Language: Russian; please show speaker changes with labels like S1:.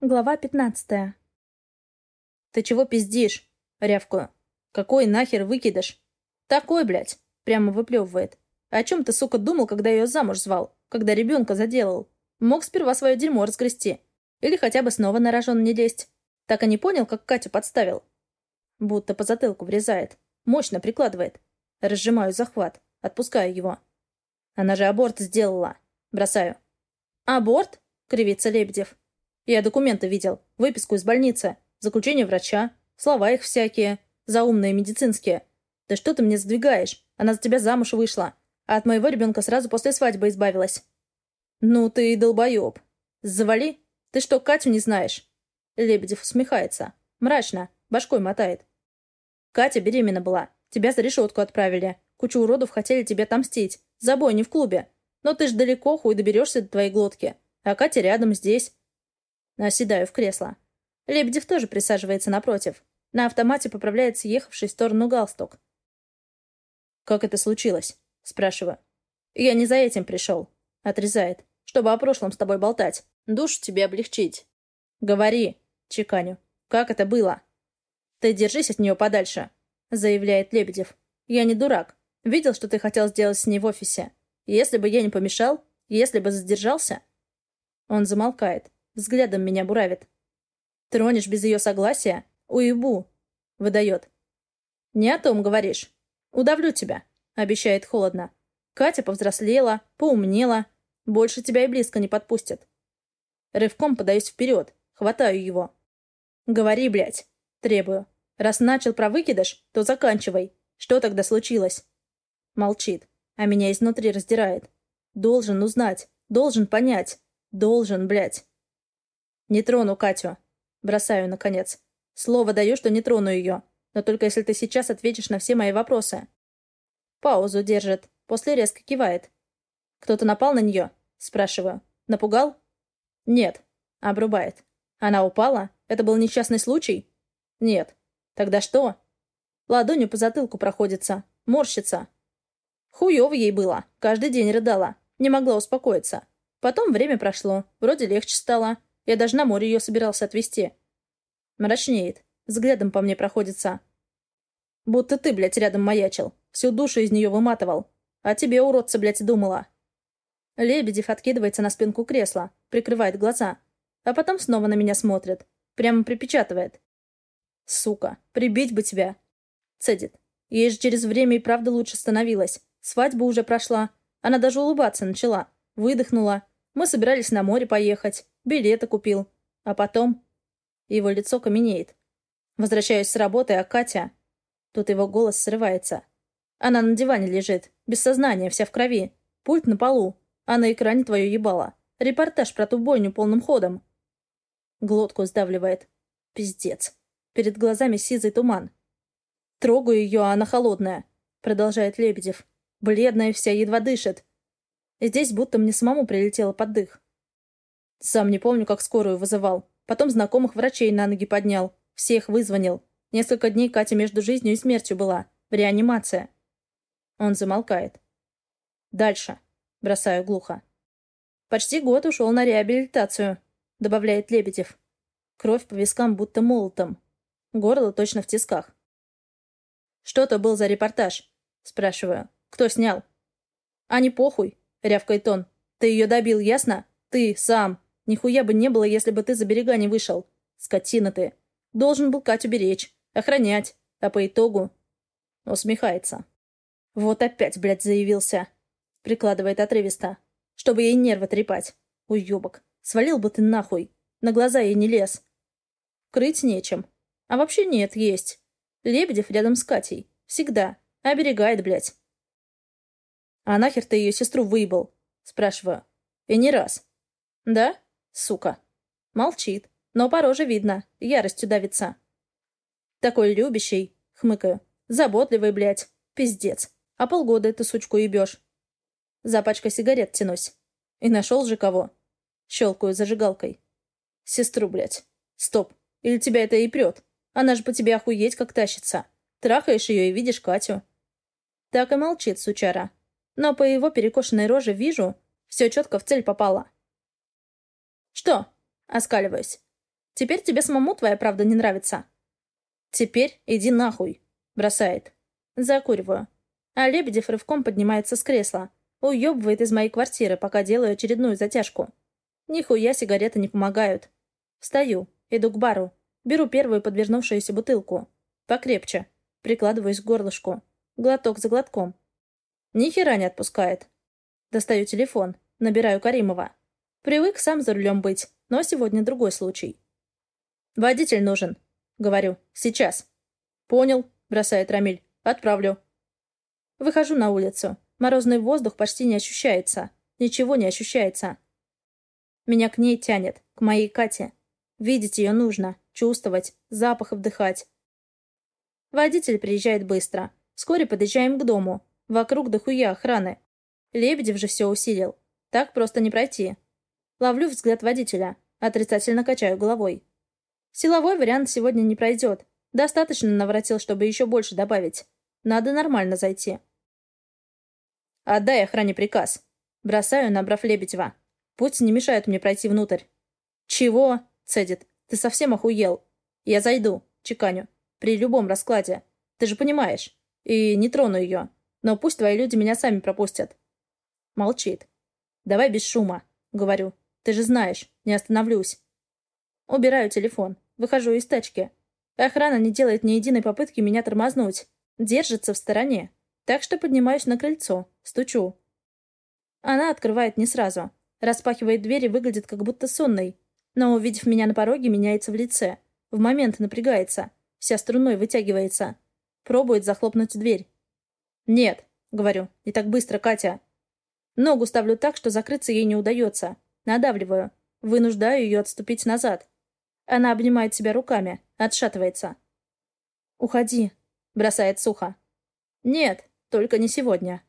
S1: Глава пятнадцатая.
S2: «Ты чего пиздишь?» — рявкую. «Какой нахер выкидыш?» «Такой, блядь!» — прямо выплевывает. «О чем ты, сука, думал, когда ее замуж звал? Когда ребенка заделал? Мог сперва свое дерьмо разгрести. Или хотя бы снова на рожон не лезть. Так и не понял, как Катю подставил?» Будто по затылку врезает. Мощно прикладывает. Разжимаю захват. Отпускаю его. Она же аборт сделала. Бросаю. «Аборт?» — кривится Лебедев. Я документы видел, выписку из больницы, заключение врача, слова их всякие, заумные медицинские. Да что ты мне сдвигаешь? Она за тебя замуж вышла, а от моего ребенка сразу после свадьбы избавилась. Ну ты и долбоеб. Завали. Ты что, Катю не знаешь? Лебедев усмехается. Мрачно, башкой мотает. Катя беременна была. Тебя за решетку отправили. Кучу уродов хотели тебе отомстить. Забой не в клубе. Но ты ж далеко, хуй доберешься до твоей глотки. А Катя рядом, здесь. Оседаю в кресло. Лебедев тоже присаживается напротив. На автомате поправляется ехавший в сторону галстук. «Как это случилось?» — спрашиваю. «Я не за этим пришел», — отрезает. «Чтобы о прошлом с тобой болтать. Душ тебе облегчить». «Говори», — чеканю. «Как это было?» «Ты держись от нее подальше», — заявляет Лебедев. «Я не дурак. Видел, что ты хотел сделать с ней в офисе. Если бы я не помешал, если бы задержался...» Он замолкает. Взглядом меня буравит. Тронешь без ее согласия? Уебу. Выдает. Не о том говоришь. Удавлю тебя. Обещает холодно. Катя повзрослела, поумнела. Больше тебя и близко не подпустит. Рывком подаюсь вперед. Хватаю его. Говори, блядь. Требую. Раз начал про выкидыш, то заканчивай. Что тогда случилось? Молчит, а меня изнутри раздирает. Должен узнать, должен понять, должен, блядь. «Не трону Катю!» Бросаю, наконец. Слово даю, что не трону ее. Но только если ты сейчас ответишь на все мои вопросы. Паузу держит. После резко кивает. «Кто-то напал на нее?» Спрашиваю. «Напугал?» «Нет». Обрубает. «Она упала? Это был несчастный случай?» «Нет». «Тогда что?» Ладонью по затылку проходится. Морщится. Хуёво ей было. Каждый день рыдала. Не могла успокоиться. Потом время прошло. Вроде легче стало. Я даже на море ее собирался отвезти. Мрачнеет. Взглядом по мне проходится. Будто ты, блядь, рядом маячил. Всю душу из нее выматывал. А тебе, уродца, блядь, думала. Лебедев откидывается на спинку кресла, прикрывает глаза. А потом снова на меня смотрит. Прямо припечатывает. Сука, прибить бы тебя. Цедит. Ей же через время и правда лучше становилось. Свадьба уже прошла. Она даже улыбаться начала. Выдохнула. Мы собирались на море поехать. Билеты купил. А потом... Его лицо каменеет. Возвращаюсь с работы, а Катя... Тут его голос срывается. Она на диване лежит, без сознания, вся в крови. Пульт на полу, а на экране твое ебало. Репортаж про ту бойню полным ходом. Глотку сдавливает. Пиздец. Перед глазами сизый туман. Трогаю ее, а она холодная. Продолжает Лебедев. Бледная вся, едва дышит. Здесь будто мне самому прилетело под дых. Сам не помню, как скорую вызывал. Потом знакомых врачей на ноги поднял. Всех вызвонил. Несколько дней Катя между жизнью и смертью была. В реанимация. Он замолкает. Дальше. Бросаю глухо. Почти год ушел на реабилитацию, добавляет Лебедев. Кровь по вискам будто молотом. Горло точно в тисках. «Что то был за репортаж?» Спрашиваю. «Кто снял?» «А не похуй», — рявкает он. «Ты ее добил, ясно? Ты сам. Нихуя бы не было, если бы ты за берега не вышел. Скотина ты. Должен был Катю беречь, охранять. А по итогу... Усмехается. Вот опять, блядь, заявился. Прикладывает отрывисто. Чтобы ей нервы трепать. Уёбок. Свалил бы ты нахуй. На глаза ей не лез. Крыть нечем. А вообще нет, есть. Лебедев рядом с Катей. Всегда. Оберегает, блядь. А нахер ты ее сестру выебал? Спрашиваю. И не раз. Да? Сука. Молчит. Но по роже видно. Яростью давится. Такой любящий. Хмыкаю. Заботливый, блядь. Пиздец. А полгода эту сучку ебешь. За пачкой сигарет тянусь. И нашел же кого. Щелкаю зажигалкой. Сестру, блядь. Стоп. Или тебя это и прет? Она же по тебе охуеть как тащится. Трахаешь ее и видишь Катю. Так и молчит сучара. Но по его перекошенной роже вижу, все четко в цель попало. «Что?» — оскаливаюсь. Теперь тебе самому твоя правда не нравится. Теперь иди нахуй, бросает. Закуриваю. А Лебедев рывком поднимается с кресла. Уебывает из моей квартиры, пока делаю очередную затяжку. Нихуя сигареты не помогают. Встаю, иду к бару. Беру первую подвернувшуюся бутылку. Покрепче. Прикладываюсь к горлышку. Глоток за глотком. Ни хера не отпускает. Достаю телефон. Набираю Каримова. Привык сам за рулем быть, но сегодня другой случай. «Водитель нужен», — говорю. «Сейчас». «Понял», — бросает Рамиль. «Отправлю». Выхожу на улицу. Морозный воздух почти не ощущается. Ничего не ощущается. Меня к ней тянет, к моей Кате. Видеть ее нужно, чувствовать, запах вдыхать. Водитель приезжает быстро. Вскоре подъезжаем к дому. Вокруг дохуя охраны. Лебедев же все усилил. Так просто не пройти. Ловлю взгляд водителя. Отрицательно качаю головой. Силовой вариант сегодня не пройдет. Достаточно наворотил, чтобы еще больше добавить. Надо нормально зайти. «Отдай охране приказ». Бросаю, набрав Лебедева. Путь не мешает мне пройти внутрь. «Чего?» — цедит. «Ты совсем охуел. Я зайду, чеканю. При любом раскладе. Ты же понимаешь. И не трону ее. Но пусть твои люди меня сами пропустят». Молчит. «Давай без шума», — говорю. «Ты же знаешь, не остановлюсь». Убираю телефон. Выхожу из тачки. Охрана не делает ни единой попытки меня тормознуть. Держится в стороне. Так что поднимаюсь на крыльцо. Стучу. Она открывает не сразу. Распахивает дверь и выглядит как будто сонной. Но, увидев меня на пороге, меняется в лице. В момент напрягается. Вся струной вытягивается. Пробует захлопнуть дверь. «Нет», — говорю, — «не так быстро, Катя». Ногу ставлю так, что закрыться ей не удается. Надавливаю. Вынуждаю ее отступить назад. Она обнимает себя руками, отшатывается. «Уходи», — бросает сухо. «Нет, только не сегодня».